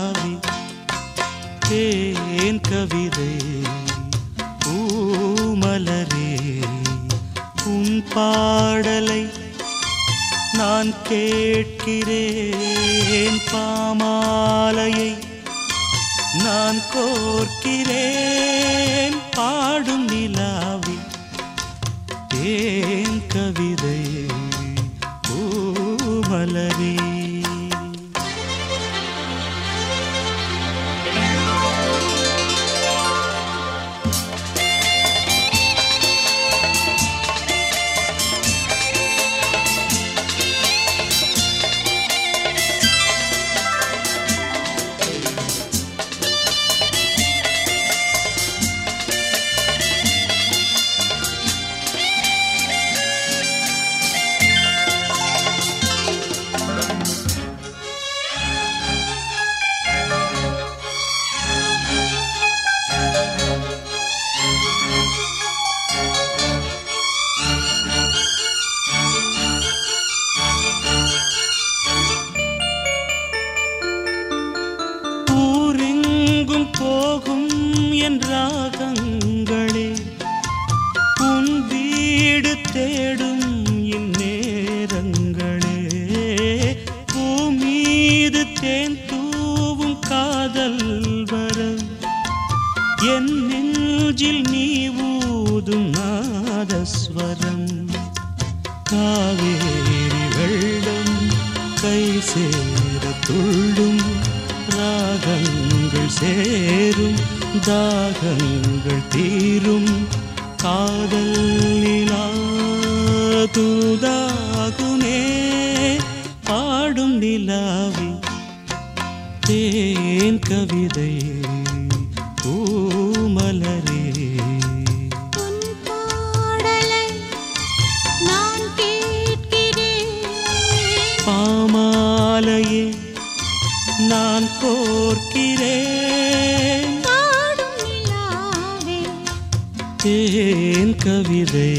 காவி ஏன் கவிதை பூமலரே உன் பாடலை நான் கேட்கிறேன். பாமாலையை நான் கோர்க்கிறேன். பாடும் நிலா தேடும் இந்நேரங்களே. பூமீது தேன் தூவும் காதல் வர. என் நெஞ்சில் நீ ஊதும் நாதஸ்வரம். காவேரி வெள்ளம் கை சேர துள்ளும் ராகங்கள் சேரும் தாகங்கள் தீரும் காதல் தூதாகுமே பாடும் நிலாவி தேன் கவிதை பூமலரே. பாமாலையே நான் கோர்க்கிறேன். தேன் கவிதை